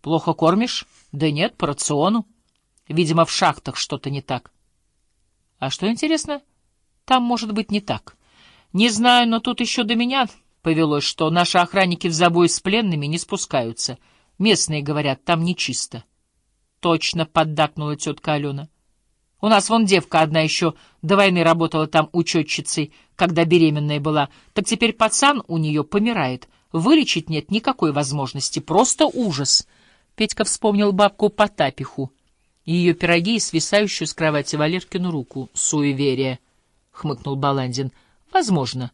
Плохо кормишь? Да нет, по рациону. Видимо, в шахтах что-то не так. А что интересно, там может быть не так. Не знаю, но тут еще до меня повелось, что наши охранники в забой с пленными не спускаются. Местные говорят, там нечисто. Точно поддакнула тетка Алена. У нас вон девка одна еще до войны работала там учетчицей, когда беременная была. Так теперь пацан у нее помирает. Вылечить нет никакой возможности. Просто ужас. Петька вспомнил бабку Потапиху и ее пироги и свисающую с кровати Валеркину руку. Суеверие, — хмыкнул Баландин. — Возможно.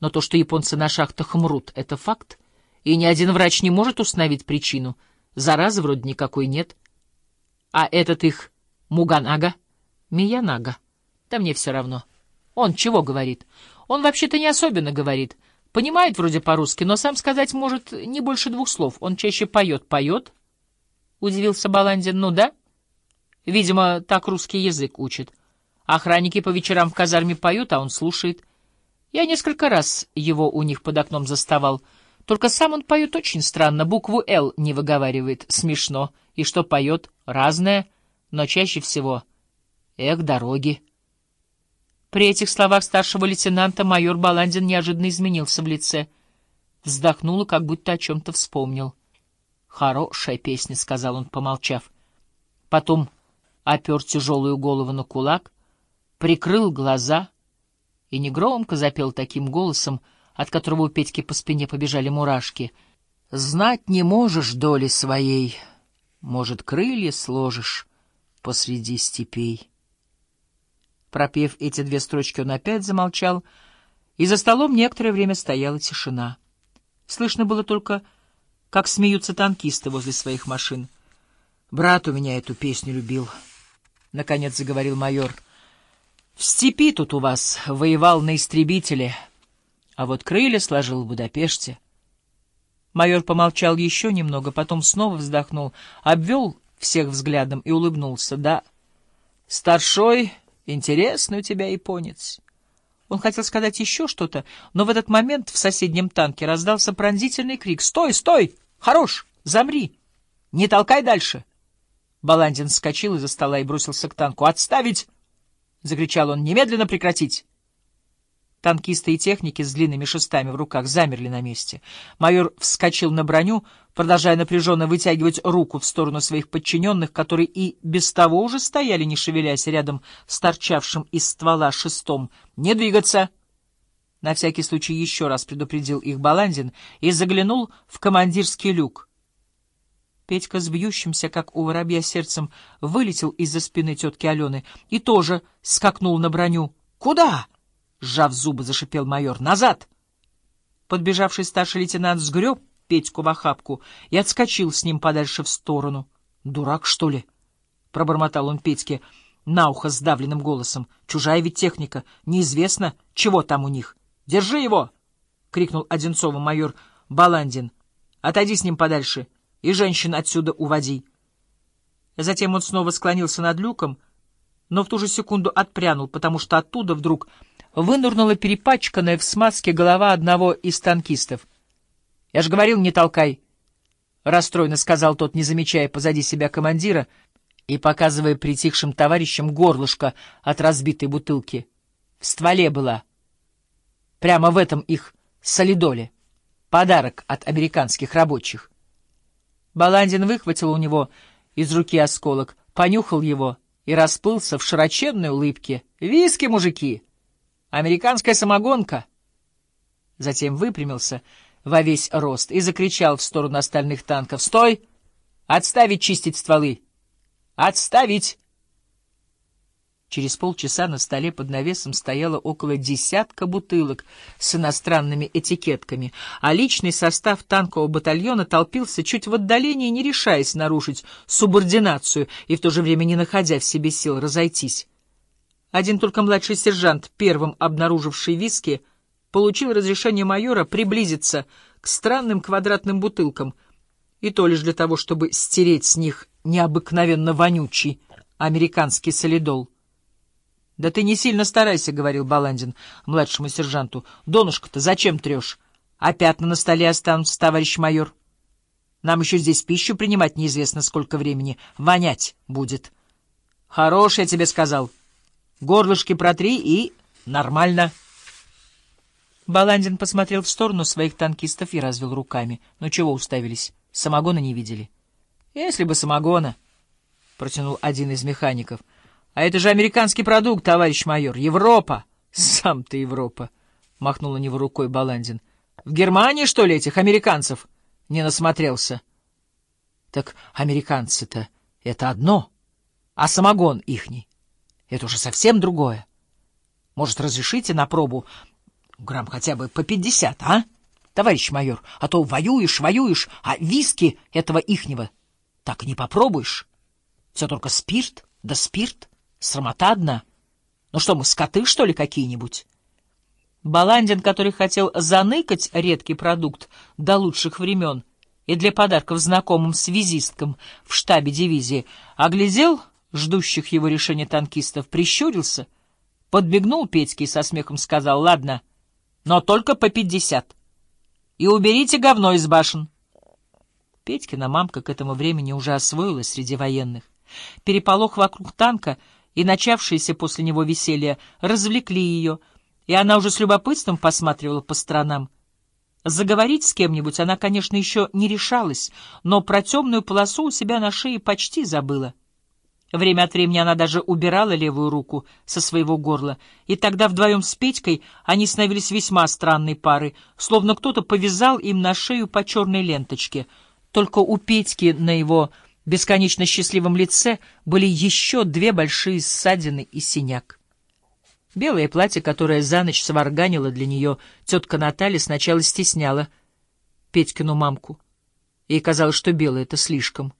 Но то, что японцы на шахтах мрут, — это факт. И ни один врач не может установить причину. Заразы вроде никакой нет. А этот их Муганага? Миянага. Да мне все равно. Он чего говорит? Он вообще-то не особенно говорит. Понимает вроде по-русски, но сам сказать может не больше двух слов. Он чаще поет. Поет? Удивился Баландин. Ну да. Видимо, так русский язык учит. Охранники по вечерам в казарме поют, а он слушает. Я несколько раз его у них под окном заставал. Только сам он поет очень странно, букву «Л» не выговаривает. Смешно. И что поет? Разное, но чаще всего «Эх, дороги». При этих словах старшего лейтенанта майор Баландин неожиданно изменился в лице. Вздохнул как будто о чем-то вспомнил. «Хорошая песня», — сказал он, помолчав. Потом опер тяжелую голову на кулак, прикрыл глаза и негромко запел таким голосом, от которого у Петьки по спине побежали мурашки. «Знать не можешь доли своей, может, крылья сложишь посреди степей». Пропев эти две строчки, он опять замолчал, и за столом некоторое время стояла тишина. Слышно было только, как смеются танкисты возле своих машин. «Брат у меня эту песню любил». — наконец заговорил майор. — В степи тут у вас воевал на истребителе, а вот крылья сложил в Будапеште. Майор помолчал еще немного, потом снова вздохнул, обвел всех взглядом и улыбнулся. — Да, старшой, интересный у тебя японец. Он хотел сказать еще что-то, но в этот момент в соседнем танке раздался пронзительный крик. «Стой, стой! Хорош! Замри! Не толкай дальше!» Баландин вскочил из-за стола и бросился к танку. «Отставить!» — закричал он. «Немедленно прекратить!» Танкисты и техники с длинными шестами в руках замерли на месте. Майор вскочил на броню, продолжая напряженно вытягивать руку в сторону своих подчиненных, которые и без того уже стояли, не шевелясь, рядом с торчавшим из ствола шестом. «Не двигаться!» На всякий случай еще раз предупредил их Баландин и заглянул в командирский люк. Петька с бьющимся, как у воробья, сердцем вылетел из-за спины тетки Алены и тоже скакнул на броню. «Куда?» — сжав зубы, зашипел майор. «Назад!» Подбежавший старший лейтенант сгреб Петьку в охапку и отскочил с ним подальше в сторону. «Дурак, что ли?» — пробормотал он Петьке на ухо сдавленным голосом. «Чужая ведь техника. Неизвестно, чего там у них. Держи его!» — крикнул Одинцову майор Баландин. «Отойди с ним подальше!» и женщин отсюда уводи. Затем он снова склонился над люком, но в ту же секунду отпрянул, потому что оттуда вдруг вынырнула перепачканная в смазке голова одного из танкистов. — Я же говорил, не толкай! — расстроенно сказал тот, не замечая позади себя командира и показывая притихшим товарищам горлышко от разбитой бутылки. В стволе была. Прямо в этом их солидоле. Подарок от американских рабочих. Баландин выхватил у него из руки осколок, понюхал его и расплылся в широченной улыбке. «Виски, мужики! Американская самогонка!» Затем выпрямился во весь рост и закричал в сторону остальных танков. «Стой! Отставить чистить стволы! Отставить!» Через полчаса на столе под навесом стояло около десятка бутылок с иностранными этикетками, а личный состав танкового батальона толпился чуть в отдалении, не решаясь нарушить субординацию и в то же время не находя в себе сил разойтись. Один только младший сержант, первым обнаруживший виски, получил разрешение майора приблизиться к странным квадратным бутылкам, и то лишь для того, чтобы стереть с них необыкновенно вонючий американский солидол. — Да ты не сильно старайся, — говорил Баландин младшему сержанту. — Донышко-то зачем трешь? А пятна на столе останутся, товарищ майор. Нам еще здесь пищу принимать неизвестно сколько времени. Вонять будет. Хорош, я тебе сказал. Горлышки протри и нормально. Баландин посмотрел в сторону своих танкистов и развел руками. Ну чего уставились? Самогона не видели? Если бы самогона, — протянул один из механиков. А это же американский продукт, товарищ майор. Европа! Сам ты Европа! — махнул на него рукой Баландин. В Германии, что ли, этих американцев? Не насмотрелся. Так американцы-то это одно, а самогон ихний — это уже совсем другое. Может, разрешите на пробу грамм хотя бы по пятьдесят, а, товарищ майор? А то воюешь, воюешь, а виски этого ихнего так и не попробуешь. Все только спирт, да спирт, срамота одна. Ну что мы, скоты, что ли, какие-нибудь? Баландин, который хотел заныкать редкий продукт до лучших времен и для подарков знакомым связисткам в штабе дивизии, оглядел ждущих его решения танкистов, прищурился, подбегнул Петьке и со смехом сказал «Ладно, но только по пятьдесят. И уберите говно из башен». Петькина мамка к этому времени уже освоилась среди военных. Переполох вокруг танка и начавшееся после него веселье развлекли ее — и она уже с любопытством посматривала по сторонам. Заговорить с кем-нибудь она, конечно, еще не решалась, но про темную полосу у себя на шее почти забыла. Время от времени она даже убирала левую руку со своего горла, и тогда вдвоем с Петькой они становились весьма странной парой, словно кто-то повязал им на шею по черной ленточке. Только у Петьки на его бесконечно счастливом лице были еще две большие ссадины и синяк. Белое платье, которое за ночь сварганила для нее тетка Наталья, сначала стесняла Петькину мамку. Ей казалось, что белое — это слишком.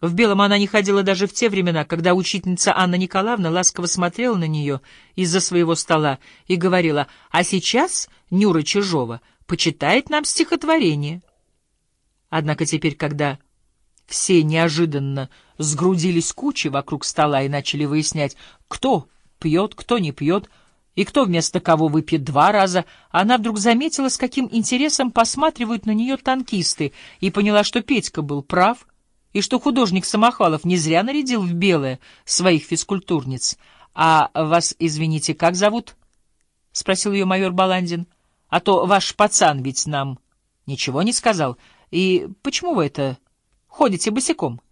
В белом она не ходила даже в те времена, когда учительница Анна Николаевна ласково смотрела на нее из-за своего стола и говорила, «А сейчас Нюра Чижова почитает нам стихотворение». Однако теперь, когда все неожиданно сгрудились кучей вокруг стола и начали выяснять, кто пьет, кто не пьет, и кто вместо кого выпьет два раза, она вдруг заметила, с каким интересом посматривают на нее танкисты, и поняла, что Петька был прав, и что художник Самохвалов не зря нарядил в белое своих физкультурниц. — А вас, извините, как зовут? — спросил ее майор Баландин. — А то ваш пацан ведь нам ничего не сказал. И почему вы это ходите босиком? —